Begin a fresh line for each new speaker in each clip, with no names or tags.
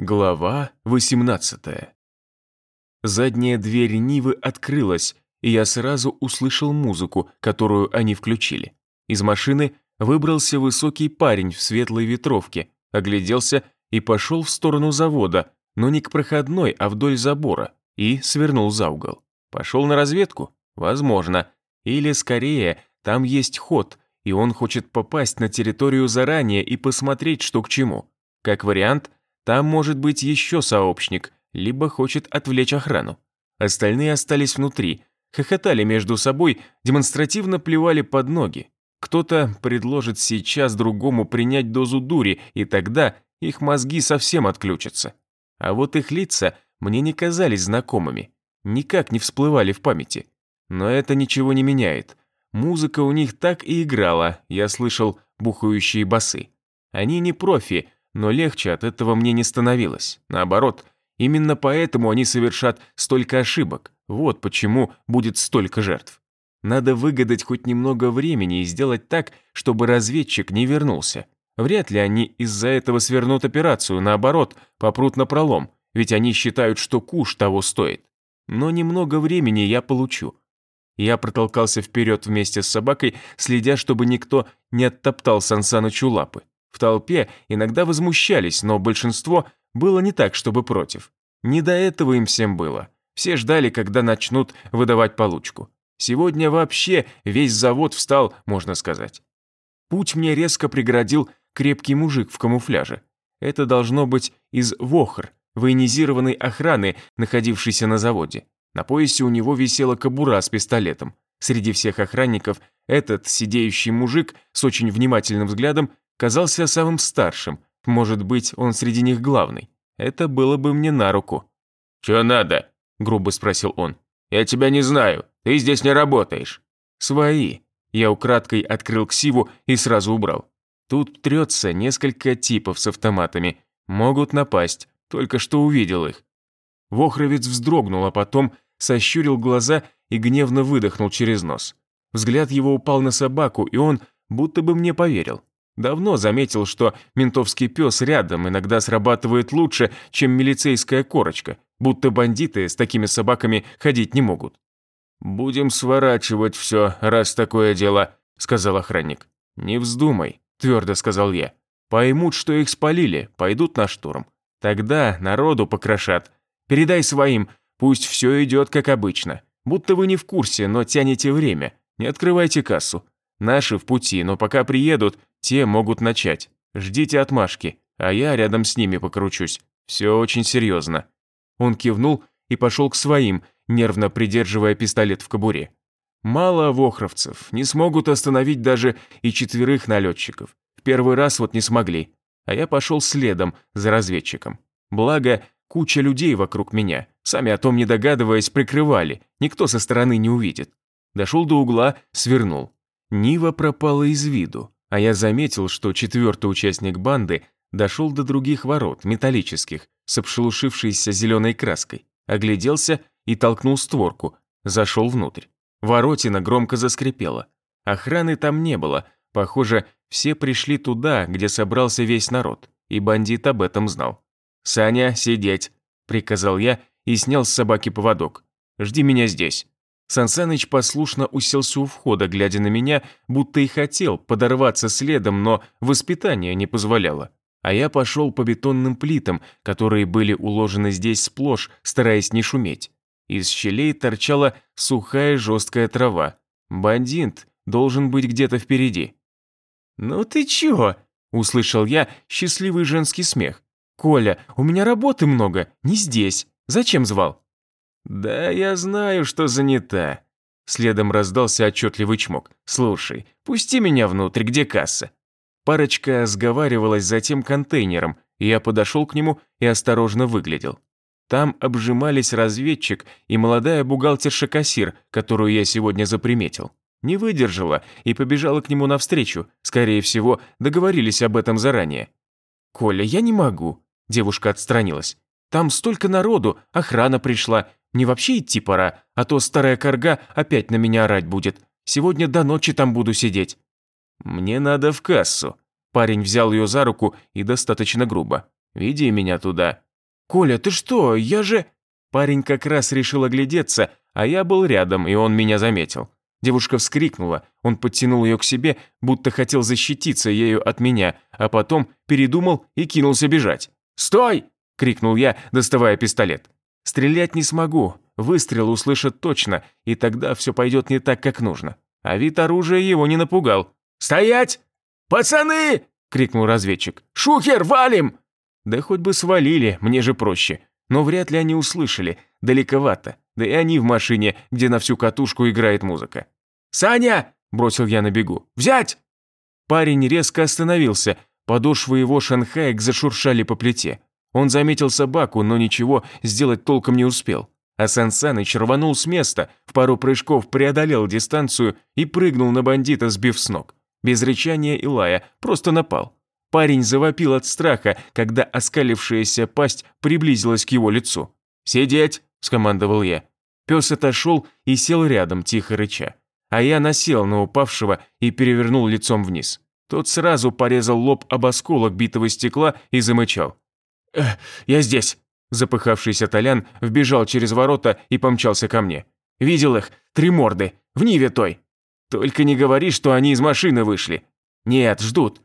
Глава 18 Задняя дверь Нивы открылась, и я сразу услышал музыку, которую они включили. Из машины выбрался высокий парень в светлой ветровке, огляделся и пошел в сторону завода, но не к проходной, а вдоль забора, и свернул за угол. Пошел на разведку? Возможно. Или, скорее, там есть ход, и он хочет попасть на территорию заранее и посмотреть, что к чему. Как вариант – там может быть еще сообщник, либо хочет отвлечь охрану. Остальные остались внутри, хохотали между собой, демонстративно плевали под ноги. Кто-то предложит сейчас другому принять дозу дури, и тогда их мозги совсем отключатся. А вот их лица мне не казались знакомыми, никак не всплывали в памяти. Но это ничего не меняет. Музыка у них так и играла, я слышал бухающие басы. Они не профи, но легче от этого мне не становилось. Наоборот, именно поэтому они совершат столько ошибок. Вот почему будет столько жертв. Надо выгадать хоть немного времени и сделать так, чтобы разведчик не вернулся. Вряд ли они из-за этого свернут операцию, наоборот, попрут на пролом, ведь они считают, что куш того стоит. Но немного времени я получу. Я протолкался вперед вместе с собакой, следя, чтобы никто не оттоптал Сансанычу лапы. В толпе иногда возмущались, но большинство было не так, чтобы против. Не до этого им всем было. Все ждали, когда начнут выдавать получку. Сегодня вообще весь завод встал, можно сказать. Путь мне резко преградил крепкий мужик в камуфляже. Это должно быть из Вохр, военизированной охраны, находившейся на заводе. На поясе у него висела кобура с пистолетом. Среди всех охранников этот сидеющий мужик с очень внимательным взглядом казался самым старшим, может быть, он среди них главный. Это было бы мне на руку. «Чё надо?» – грубо спросил он. «Я тебя не знаю, ты здесь не работаешь». «Свои». Я украдкой открыл ксиву и сразу убрал. Тут трется несколько типов с автоматами. Могут напасть, только что увидел их. Вохровец вздрогнул, а потом сощурил глаза и гневно выдохнул через нос. Взгляд его упал на собаку, и он будто бы мне поверил. Давно заметил, что ментовский пес рядом иногда срабатывает лучше, чем милицейская корочка, будто бандиты с такими собаками ходить не могут. «Будем сворачивать все, раз такое дело», – сказал охранник. «Не вздумай», – твердо сказал я. «Поймут, что их спалили, пойдут на штурм. Тогда народу покрошат. Передай своим, пусть все идет как обычно. Будто вы не в курсе, но тянете время. Не открывайте кассу. Наши в пути, но пока приедут, те могут начать. Ждите отмашки, а я рядом с ними покручусь. Все очень серьезно». Он кивнул и пошел к своим, нервно придерживая пистолет в кобуре. Мало вохровцев, не смогут остановить даже и четверых налетчиков. В первый раз вот не смогли, а я пошел следом за разведчиком. Благо, куча людей вокруг меня, сами о том не догадываясь, прикрывали, никто со стороны не увидит. Дошел до угла, свернул. Нива пропала из виду. А я заметил, что четвертый участник банды дошел до других ворот, металлических, с обшелушившейся зеленой краской, огляделся и толкнул створку, зашел внутрь. Воротина громко заскрипела. Охраны там не было, похоже, все пришли туда, где собрался весь народ, и бандит об этом знал. «Саня, сидеть!» – приказал я и снял с собаки поводок. «Жди меня здесь». Сансаныч послушно уселся у входа, глядя на меня, будто и хотел подорваться следом, но воспитание не позволяло. А я пошел по бетонным плитам, которые были уложены здесь сплошь, стараясь не шуметь. Из щелей торчала сухая жесткая трава. Бандит должен быть где-то впереди. «Ну ты чё?» – услышал я счастливый женский смех. «Коля, у меня работы много, не здесь. Зачем звал?» «Да я знаю, что занята». Следом раздался отчетливый чмок. «Слушай, пусти меня внутрь, где касса?» Парочка сговаривалась за тем контейнером, и я подошел к нему и осторожно выглядел. Там обжимались разведчик и молодая бухгалтерша-кассир, которую я сегодня заприметил. Не выдержала и побежала к нему навстречу. Скорее всего, договорились об этом заранее. «Коля, я не могу», – девушка отстранилась. «Там столько народу, охрана пришла, мне вообще идти пора, а то старая корга опять на меня орать будет. Сегодня до ночи там буду сидеть». «Мне надо в кассу». Парень взял ее за руку и достаточно грубо. «Веди меня туда». «Коля, ты что? Я же...» Парень как раз решил оглядеться, а я был рядом, и он меня заметил. Девушка вскрикнула, он подтянул ее к себе, будто хотел защититься ею от меня, а потом передумал и кинулся бежать. «Стой!» – крикнул я, доставая пистолет. «Стрелять не смогу, выстрел услышат точно, и тогда все пойдет не так, как нужно». А вид оружия его не напугал. «Стоять! Пацаны!» – крикнул разведчик. «Шухер, валим!» Да хоть бы свалили, мне же проще. Но вряд ли они услышали, далековато. Да и они в машине, где на всю катушку играет музыка. «Саня!» – бросил я на бегу. «Взять!» Парень резко остановился, подошвы его шанхаек зашуршали по плите. Он заметил собаку, но ничего сделать толком не успел. А Сан Саныч рванул с места, в пару прыжков преодолел дистанцию и прыгнул на бандита, сбив с ног. Без рычания и лая, просто напал. Парень завопил от страха, когда оскалившаяся пасть приблизилась к его лицу. «Сидеть!» – скомандовал я. Пес отошел и сел рядом, тихо рыча. А я насел на упавшего и перевернул лицом вниз. Тот сразу порезал лоб об осколок битого стекла и замычал. «Я здесь!» Запыхавшийся Толян вбежал через ворота и помчался ко мне. «Видел их, три морды, в Ниве той!» «Только не говори, что они из машины вышли!» «Нет, ждут!»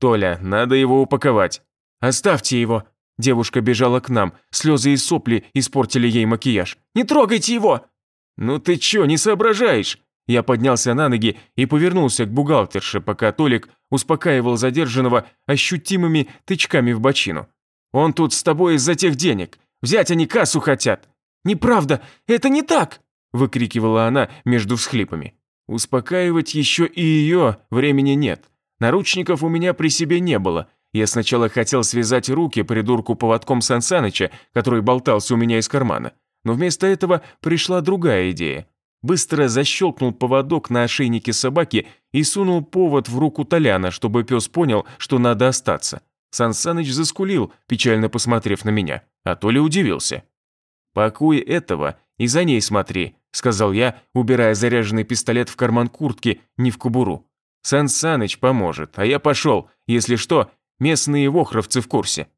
«Толя, надо его упаковать!» «Оставьте его!» Девушка бежала к нам, слезы и сопли испортили ей макияж. «Не трогайте его!» «Ну ты чё, не соображаешь?» Я поднялся на ноги и повернулся к бухгалтерше, пока Толик успокаивал задержанного ощутимыми тычками в бочину. «Он тут с тобой из-за тех денег. Взять они кассу хотят». «Неправда, это не так!» выкрикивала она между всхлипами. Успокаивать еще и ее времени нет. Наручников у меня при себе не было, я сначала хотел связать руки придурку поводком Сансаныча, который болтался у меня из кармана, но вместо этого пришла другая идея. Быстро защелкнул поводок на ошейнике собаки и сунул повод в руку Толяна, чтобы пес понял, что надо остаться. Сансаныч заскулил, печально посмотрев на меня, а Толя удивился. «Пакуй этого и за ней смотри», – сказал я, убирая заряженный пистолет в карман куртки, не в кобуру. «Сансаныч поможет, а я пошел. Если что, Местные вохровцы в курсе.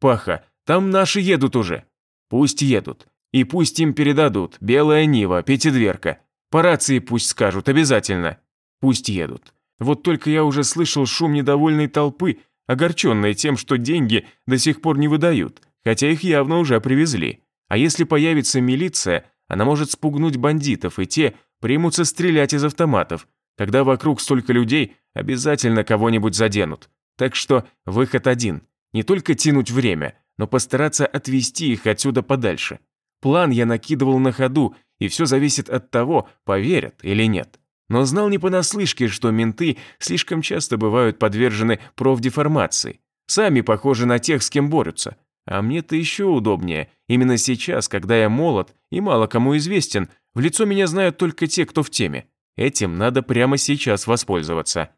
Паха, там наши едут уже. Пусть едут. И пусть им передадут. Белая Нива, пятидверка. По рации пусть скажут, обязательно. Пусть едут. Вот только я уже слышал шум недовольной толпы, огорченной тем, что деньги до сих пор не выдают, хотя их явно уже привезли. А если появится милиция, она может спугнуть бандитов, и те примутся стрелять из автоматов. Когда вокруг столько людей, обязательно кого-нибудь заденут. Так что выход один. Не только тянуть время, но постараться отвести их отсюда подальше. План я накидывал на ходу, и все зависит от того, поверят или нет. Но знал не понаслышке, что менты слишком часто бывают подвержены профдеформации. Сами похожи на тех, с кем борются. А мне-то еще удобнее. Именно сейчас, когда я молод и мало кому известен, в лицо меня знают только те, кто в теме. Этим надо прямо сейчас воспользоваться.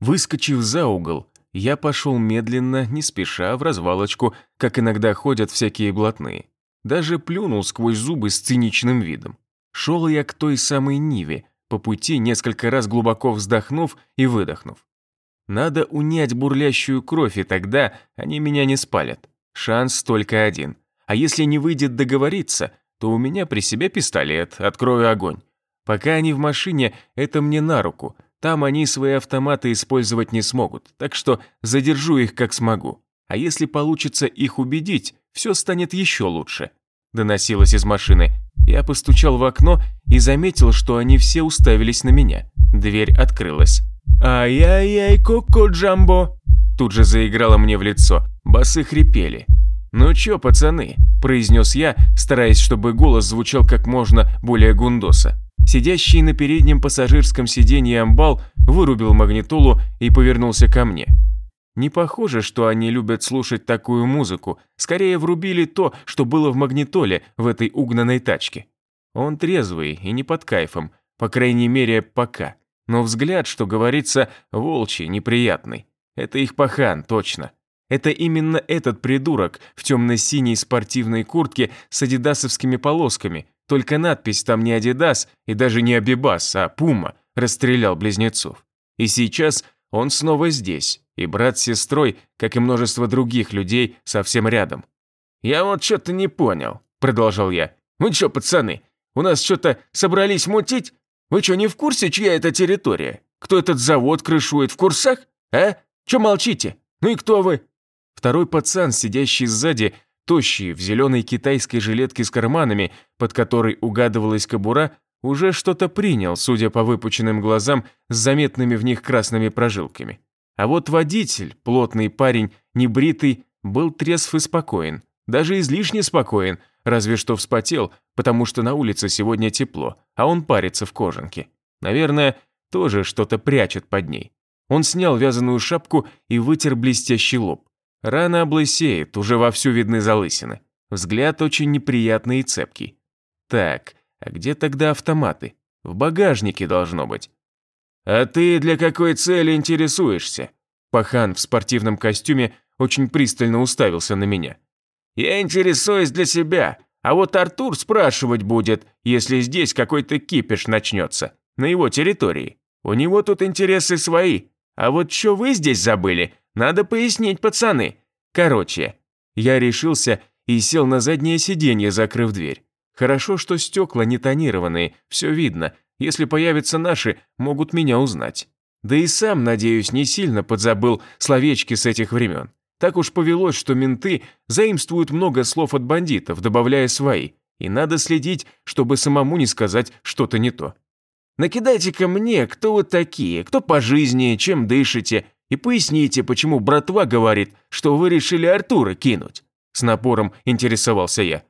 Выскочив за угол, я пошел медленно, не спеша, в развалочку, как иногда ходят всякие блатные. Даже плюнул сквозь зубы с циничным видом. Шел я к той самой Ниве, по пути несколько раз глубоко вздохнув и выдохнув. Надо унять бурлящую кровь, и тогда они меня не спалят. Шанс только один. А если не выйдет договориться, то у меня при себе пистолет, открою огонь. Пока они в машине, это мне на руку, там они свои автоматы использовать не смогут, так что задержу их как смогу. А если получится их убедить, все станет еще лучше. Доносилось из машины. Я постучал в окно и заметил, что они все уставились на меня. Дверь открылась. «Ай-яй-яй, коко Джамбо!» Тут же заиграло мне в лицо. Басы хрипели. «Ну чё, пацаны?» – произнес я, стараясь, чтобы голос звучал как можно более гундоса. Сидящий на переднем пассажирском сиденье амбал вырубил магнитолу и повернулся ко мне. Не похоже, что они любят слушать такую музыку, скорее врубили то, что было в магнитоле в этой угнанной тачке. Он трезвый и не под кайфом, по крайней мере, пока. Но взгляд, что говорится, волчий, неприятный. Это их пахан, точно. Это именно этот придурок в темно-синей спортивной куртке с адидасовскими полосками, только надпись там не Адидас и даже не Абибас, а Пума расстрелял близнецов. И сейчас он снова здесь, и брат с сестрой, как и множество других людей, совсем рядом.
«Я вот что-то не понял», – продолжал я. «Вы что, пацаны, у нас что-то собрались мутить? Вы что, не в курсе, чья это территория? Кто этот завод крышует, в курсах? А? Че молчите? Ну и кто вы?» Второй пацан, сидящий сзади, тощий, в зеленой китайской жилетке с карманами, под которой угадывалась кобура, уже что-то принял, судя по выпученным глазам с заметными в них красными прожилками. А вот водитель, плотный парень, небритый, был трезв и спокоен. Даже излишне спокоен, разве что вспотел, потому что на улице сегодня тепло, а он парится в кожанке. Наверное, тоже что-то прячет под ней. Он снял вязаную шапку и вытер блестящий лоб. Рана облысеет, уже вовсю видны залысины. Взгляд очень неприятный и цепкий. Так, а где тогда автоматы? В багажнике должно быть. «А ты для какой цели интересуешься?» Пахан в спортивном костюме очень пристально уставился на меня. «Я интересуюсь для себя, а вот Артур спрашивать будет, если здесь какой-то кипиш начнется, на его территории. У него тут интересы свои, а вот что вы здесь забыли, надо пояснить, пацаны. Короче, я решился и сел на заднее сиденье, закрыв дверь. Хорошо, что стекла не тонированные, все видно. Если появятся наши, могут меня узнать. Да и сам, надеюсь, не сильно подзабыл словечки с этих времен. Так уж повелось, что менты заимствуют много слов от бандитов, добавляя свои. И надо следить, чтобы самому не сказать что-то не то. Накидайте-ка мне, кто вы такие, кто по жизни, чем дышите, и поясните, почему братва говорит, что вы решили Артура кинуть. С напором интересовался я.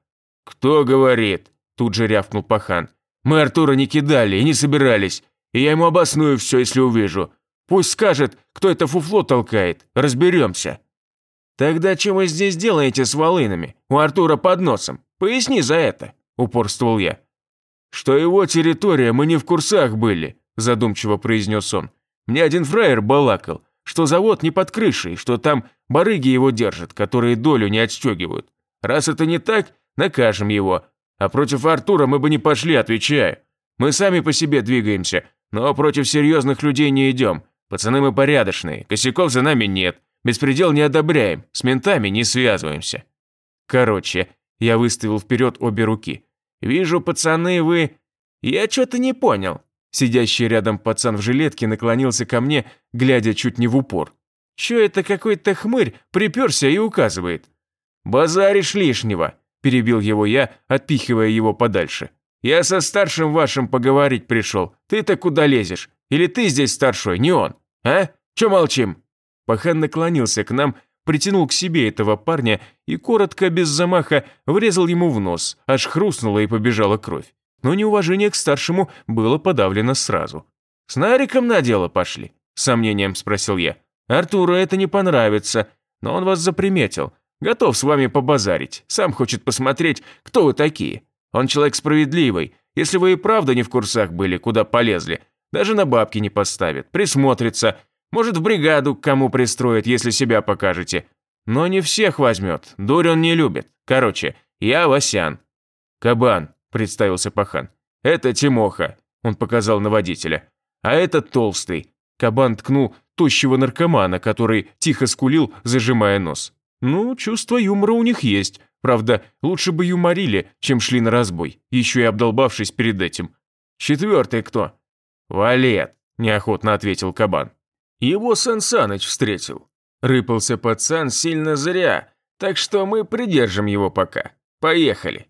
«Кто говорит?» – тут же рявкнул Пахан. «Мы Артура не кидали и не собирались, и я ему обосную все, если увижу. Пусть скажет, кто это фуфло толкает, разберемся». «Тогда чем вы здесь делаете с волынами? У Артура под носом. Поясни за это», – упорствовал я. «Что его территория, мы не в курсах были», – задумчиво произнес он. «Мне один фраер балакал, что завод не под крышей, что там барыги его держат, которые долю не отстегивают. Раз это не так, накажем его. А против Артура мы бы не пошли, отвечаю. Мы сами по себе двигаемся, но против серьезных людей не идем. Пацаны мы порядочные, косяков за нами нет, беспредел не одобряем, с ментами не связываемся. Короче, я выставил вперед обе руки. Вижу, пацаны, вы... Я что-то не понял. Сидящий рядом пацан в жилетке наклонился ко мне, глядя чуть не в упор. Чё это какой-то хмырь приперся и указывает? «Базаришь лишнего», перебил его я, отпихивая его подальше. «Я со старшим вашим поговорить пришел. Ты-то куда лезешь? Или ты здесь старшой, не он? А? Че молчим?» Пахан наклонился к нам, притянул к себе этого парня и коротко, без замаха, врезал ему в нос, аж хрустнула и побежала кровь. Но неуважение к старшему было подавлено сразу. «С Нариком на дело пошли?» – с сомнением спросил я. «Артуру это не понравится, но он вас заприметил. Готов с вами побазарить. Сам хочет посмотреть, кто вы такие. Он человек справедливый. Если вы и правда не в курсах были, куда полезли, даже на бабки не поставит, присмотрится. Может, в бригаду к кому пристроит, если себя покажете. Но не всех возьмет, дурь он не любит. Короче, я Васян. Кабан, представился Пахан. Это Тимоха, он показал на водителя. А это Толстый. Кабан ткнул тощего наркомана, который тихо скулил, зажимая нос. Ну, чувство юмора у них есть. Правда, лучше бы юморили, чем шли на разбой, еще и обдолбавшись перед этим. Четвертый кто? Валет, неохотно ответил кабан. Его Сан Саныч встретил. Рыпался пацан сильно зря, так что мы придержим его пока. Поехали.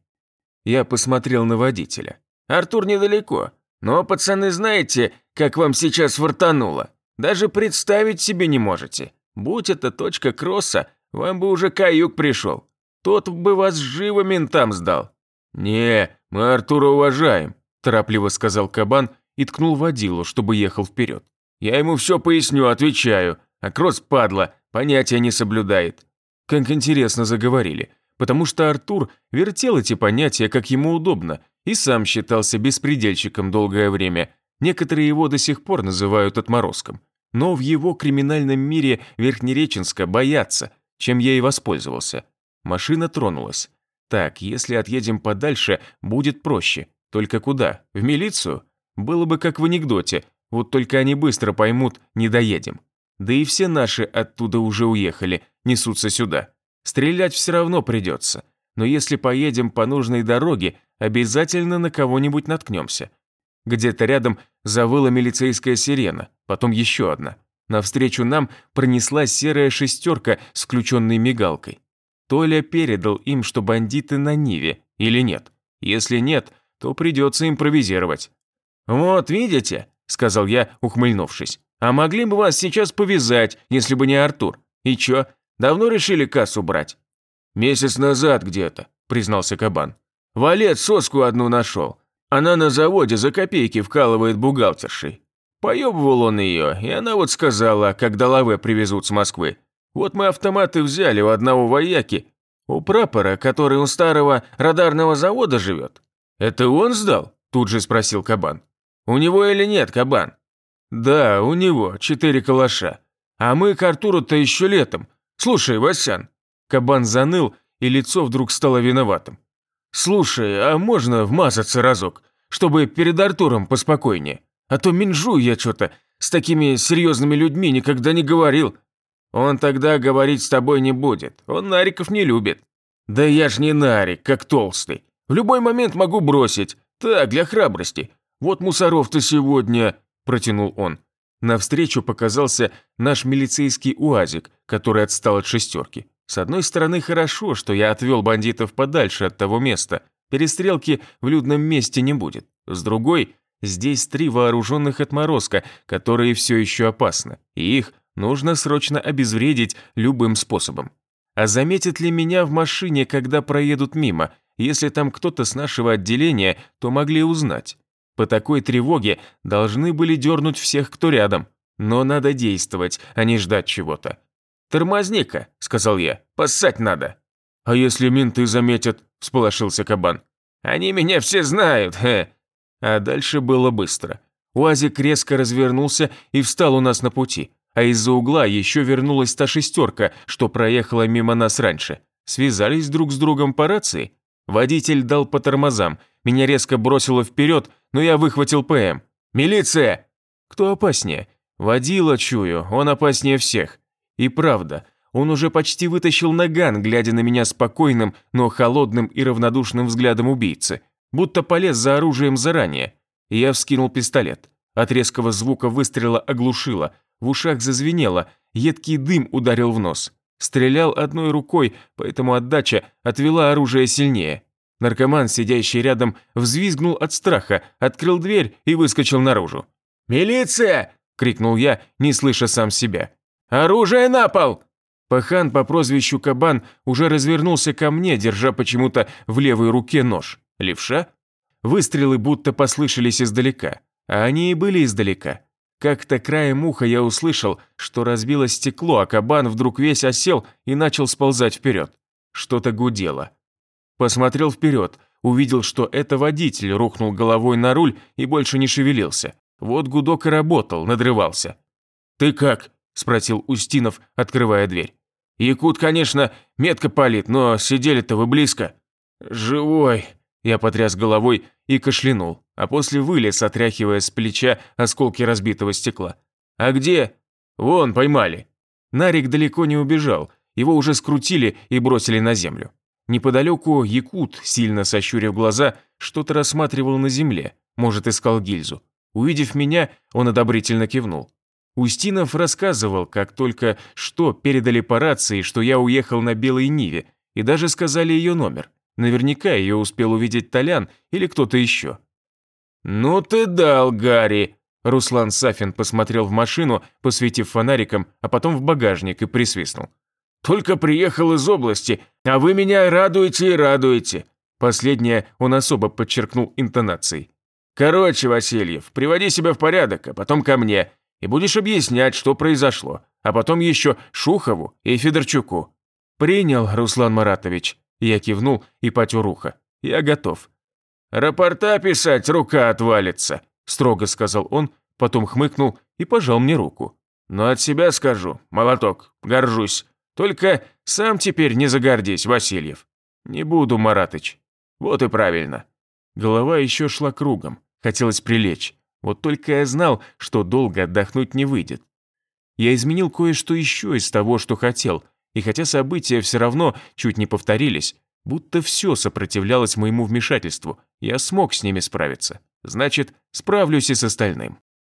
Я посмотрел на водителя. Артур недалеко, но, пацаны, знаете, как вам сейчас фартануло? Даже представить себе не можете. Будь это точка кросса, вам бы уже каюк пришел. Тот бы вас живо ментам сдал». «Не, мы Артура уважаем», – торопливо сказал кабан и ткнул водилу, чтобы ехал вперед. «Я ему все поясню, отвечаю, а Кросс, падла, понятия не соблюдает». Как интересно заговорили, потому что Артур вертел эти понятия, как ему удобно, и сам считался беспредельщиком долгое время. Некоторые его до сих пор называют отморозком. Но в его криминальном мире Верхнереченска боятся – чем я и воспользовался. Машина тронулась. Так, если отъедем подальше, будет проще. Только куда? В милицию? Было бы как в анекдоте, вот только они быстро поймут, не доедем. Да и все наши оттуда уже уехали, несутся сюда. Стрелять все равно придется.
но если поедем по нужной дороге, обязательно на кого-нибудь наткнемся. Где-то рядом завыла милицейская сирена, потом еще одна. Навстречу нам пронеслась серая шестерка с включенной мигалкой. Толя передал им, что бандиты на Ниве, или нет. Если нет, то придется импровизировать. «Вот, видите?» – сказал я, ухмыльнувшись. «А могли бы вас сейчас повязать, если бы не Артур. И чё, давно решили кассу брать?»
«Месяц назад где-то», – признался Кабан. «Валет соску одну нашел. Она на заводе за копейки вкалывает бухгалтершей. Поебывал он ее, и она вот сказала, когда лаве привезут с Москвы. Вот мы автоматы взяли у одного вояки, у прапора, который у старого радарного завода живет. Это он сдал? Тут же спросил Кабан. У него или нет, Кабан? Да, у него, четыре калаша. А мы к Артуру-то еще летом. Слушай, Васян. Кабан заныл, и лицо вдруг стало виноватым. «Слушай, а можно вмазаться разок, чтобы перед Артуром поспокойнее? А то минжу я что-то, с такими серьезными людьми никогда не говорил. Он тогда говорить с тобой не будет, он нариков не любит. Да я ж не нарик, как толстый. В любой момент могу бросить, так, для храбрости. Вот мусоров-то сегодня, протянул он. Навстречу показался наш милицейский УАЗик, который отстал от шестерки. С одной стороны, хорошо, что я отвел бандитов подальше от того места. Перестрелки в людном месте не будет. С другой, здесь три вооруженных отморозка, которые все еще опасны, и их нужно срочно обезвредить любым способом. А заметят ли меня в машине, когда проедут мимо? Если там кто-то с нашего отделения, то могли узнать. По такой тревоге должны были дернуть всех, кто рядом. Но надо действовать, а не ждать чего-то. «Тормозни-ка», — сказал я, — «поссать надо». «А если менты заметят?» — всполошился кабан. «Они меня все знают, хе». А дальше было быстро. Уазик резко развернулся и встал у нас на пути, а из-за угла еще вернулась та шестерка, что проехала мимо нас раньше. Связались друг с другом по рации. Водитель дал по тормозам, меня резко бросило вперед, но я выхватил ПМ. «Милиция!» «Кто опаснее?» «Водила, чую, он опаснее всех. И правда, он уже почти вытащил наган, глядя на меня спокойным, но холодным и равнодушным взглядом убийцы, будто полез за оружием заранее. Я вскинул пистолет. От резкого звука выстрела оглушило, в ушах зазвенело, едкий дым ударил в нос. Стрелял одной рукой, поэтому отдача отвела оружие сильнее. Наркоман, сидящий рядом, взвизгнул от страха, открыл дверь и выскочил наружу. «Милиция!» – крикнул я, не слыша сам себя. «Оружие на пол!» Пахан по прозвищу Кабан уже развернулся ко мне, держа почему-то в левой руке нож. Левша? Выстрелы будто послышались издалека. А они и были издалека. Как-то краем уха я услышал, что разбилось стекло, а кабан вдруг весь осел и начал сползать вперед. Что-то гудело. Посмотрел вперед, увидел, что это водитель рухнул головой на руль и больше не шевелился. Вот гудок и работал, надрывался. «Ты как?» – спросил Устинов, открывая дверь. «Якут, конечно, метко палит, но сидели-то вы близко». «Живой», – я потряс головой и кашлянул, а после вылез, отряхивая с плеча осколки разбитого стекла. «А где?» «Вон, поймали». Нарик далеко не убежал, его уже скрутили и бросили на землю. Неподалеку Якут, сильно сощурив глаза, что-то рассматривал на земле, может, искал гильзу. Увидев меня, он одобрительно кивнул. Устинов рассказывал, как только что передали по рации, что я уехал на Белой Ниве, и даже сказали ее номер. Наверняка ее успел увидеть Толян или кто-то еще. «Ну ты дал, Гарри!» Руслан Сафин посмотрел в машину, посветив фонариком, а потом в багажник и присвистнул. «Только приехал из области, а вы меня радуете и радуете!» Последнее он особо подчеркнул интонацией. «Короче, Васильев, приводи себя в порядок, а потом ко мне и будешь объяснять, что произошло, а потом еще Шухову и Федорчуку». «Принял, Руслан Маратович», – я кивнул и потер ухо. «Я готов». «Рапорта писать рука отвалится», – строго сказал он, потом хмыкнул и пожал мне руку. «Но от себя скажу, молоток, горжусь. Только сам теперь не загордись, Васильев». «Не буду, Маратыч». «Вот и правильно». Голова еще шла кругом, хотелось прилечь. Вот только я знал, что долго отдохнуть не выйдет. Я изменил кое-что еще из того, что хотел, и хотя события все равно чуть не повторились,
Будто все сопротивлялось моему вмешательству. Я смог с ними справиться. Значит, справлюсь и с остальным.